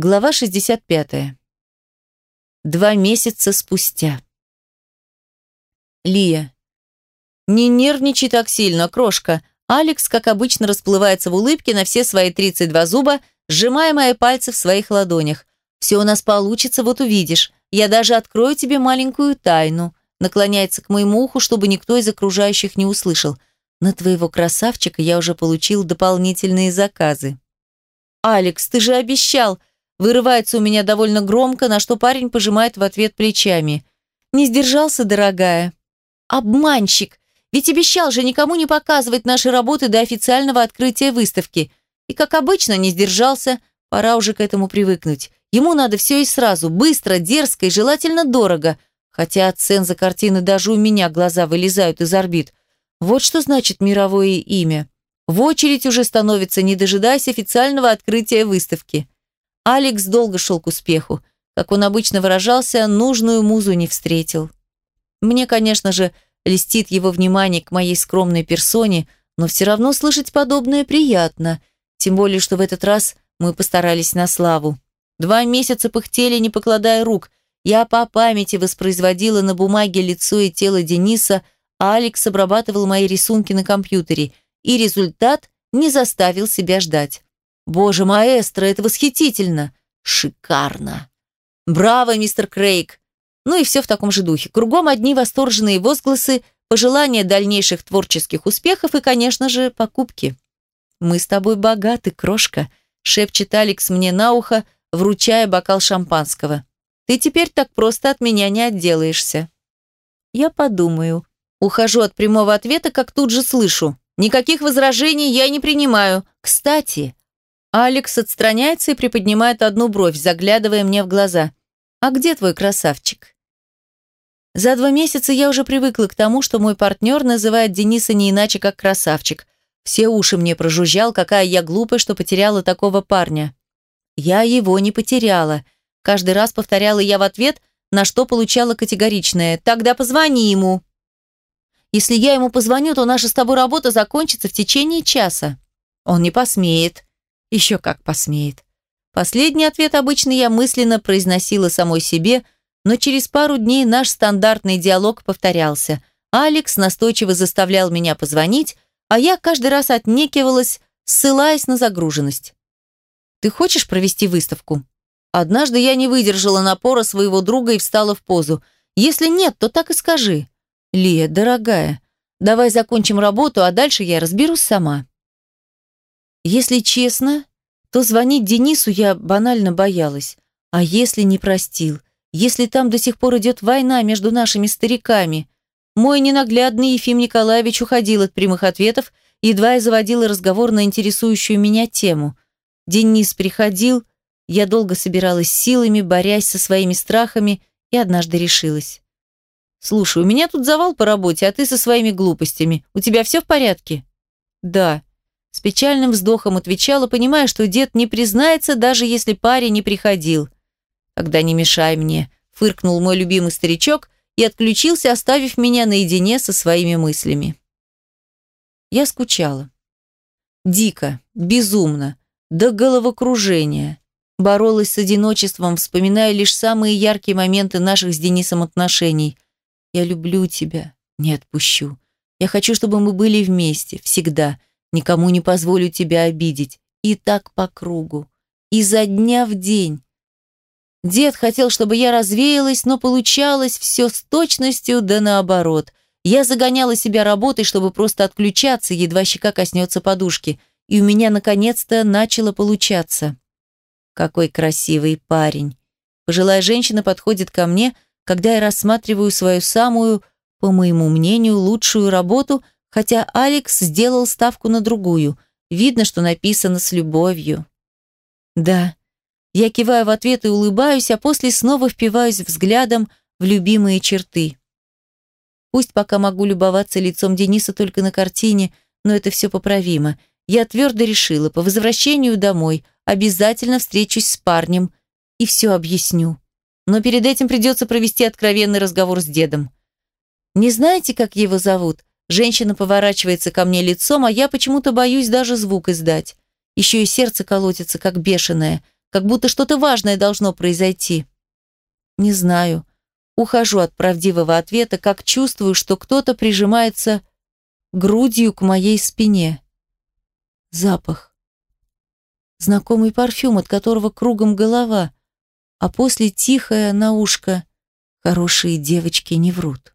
Глава 65. Два месяца спустя. Лия. Не нервничай так сильно, крошка. Алекс, как обычно, расплывается в улыбке на все свои 32 зуба, сжимая мои пальцы в своих ладонях. Все у нас получится, вот увидишь. Я даже открою тебе маленькую тайну. Наклоняется к моему уху, чтобы никто из окружающих не услышал. На твоего красавчика я уже получил дополнительные заказы. «Алекс, ты же обещал!» Вырывается у меня довольно громко, на что парень пожимает в ответ плечами. «Не сдержался, дорогая?» «Обманщик! Ведь обещал же никому не показывать наши работы до официального открытия выставки. И, как обычно, не сдержался. Пора уже к этому привыкнуть. Ему надо все и сразу, быстро, дерзко и желательно дорого. Хотя от цен за картины даже у меня глаза вылезают из орбит. Вот что значит мировое имя. В очередь уже становится, не дожидаясь официального открытия выставки. Алекс долго шел к успеху. Как он обычно выражался, нужную музу не встретил. Мне, конечно же, льстит его внимание к моей скромной персоне, но все равно слышать подобное приятно. Тем более, что в этот раз мы постарались на славу. Два месяца пыхтели, не покладая рук. Я по памяти воспроизводила на бумаге лицо и тело Дениса, а Алекс обрабатывал мои рисунки на компьютере. И результат не заставил себя ждать. Боже, маэстро, это восхитительно! Шикарно! Браво, мистер Крейг! Ну и все в таком же духе. Кругом одни восторженные возгласы, пожелания дальнейших творческих успехов и, конечно же, покупки. «Мы с тобой богаты, крошка», — шепчет Алекс мне на ухо, вручая бокал шампанского. «Ты теперь так просто от меня не отделаешься». Я подумаю. Ухожу от прямого ответа, как тут же слышу. Никаких возражений я не принимаю. Кстати, Алекс отстраняется и приподнимает одну бровь, заглядывая мне в глаза. «А где твой красавчик?» За два месяца я уже привыкла к тому, что мой партнер называет Дениса не иначе, как красавчик. Все уши мне прожужжал, какая я глупая, что потеряла такого парня. Я его не потеряла. Каждый раз повторяла я в ответ, на что получала категоричное «Тогда позвони ему». Если я ему позвоню, то наша с тобой работа закончится в течение часа. Он не посмеет. Еще как посмеет. Последний ответ обычно я мысленно произносила самой себе, но через пару дней наш стандартный диалог повторялся. Алекс настойчиво заставлял меня позвонить, а я каждый раз отнекивалась, ссылаясь на загруженность. «Ты хочешь провести выставку?» Однажды я не выдержала напора своего друга и встала в позу. «Если нет, то так и скажи». «Лия, дорогая, давай закончим работу, а дальше я разберусь сама». Если честно, то звонить Денису я банально боялась. А если не простил? Если там до сих пор идет война между нашими стариками? Мой ненаглядный Ефим Николаевич уходил от прямых ответов, едва я заводила разговор на интересующую меня тему. Денис приходил, я долго собиралась силами, борясь со своими страхами, и однажды решилась. «Слушай, у меня тут завал по работе, а ты со своими глупостями. У тебя все в порядке?» «Да», с печальным вздохом отвечала, понимая, что дед не признается, даже если парень не приходил. «Тогда не мешай мне», — фыркнул мой любимый старичок и отключился, оставив меня наедине со своими мыслями. Я скучала. Дико, безумно, до головокружения. Боролась с одиночеством, вспоминая лишь самые яркие моменты наших с Денисом отношений. «Я люблю тебя, не отпущу. Я хочу, чтобы мы были вместе, всегда. Никому не позволю тебя обидеть. И так по кругу. Изо дня в день. Дед хотел, чтобы я развеялась, но получалось все с точностью да наоборот. Я загоняла себя работой, чтобы просто отключаться, едва щека коснется подушки. И у меня наконец-то начало получаться. Какой красивый парень. Пожилая женщина подходит ко мне, когда я рассматриваю свою самую, по моему мнению, лучшую работу – хотя Алекс сделал ставку на другую. Видно, что написано с любовью. Да. Я киваю в ответ и улыбаюсь, а после снова впиваюсь взглядом в любимые черты. Пусть пока могу любоваться лицом Дениса только на картине, но это все поправимо. Я твердо решила, по возвращению домой обязательно встречусь с парнем и все объясню. Но перед этим придется провести откровенный разговор с дедом. Не знаете, как его зовут? Женщина поворачивается ко мне лицом, а я почему-то боюсь даже звук издать. Еще и сердце колотится, как бешеное. как будто что-то важное должно произойти. Не знаю. Ухожу от правдивого ответа, как чувствую, что кто-то прижимается грудью к моей спине. Запах. Знакомый парфюм, от которого кругом голова, а после тихое на ушко «Хорошие девочки не врут».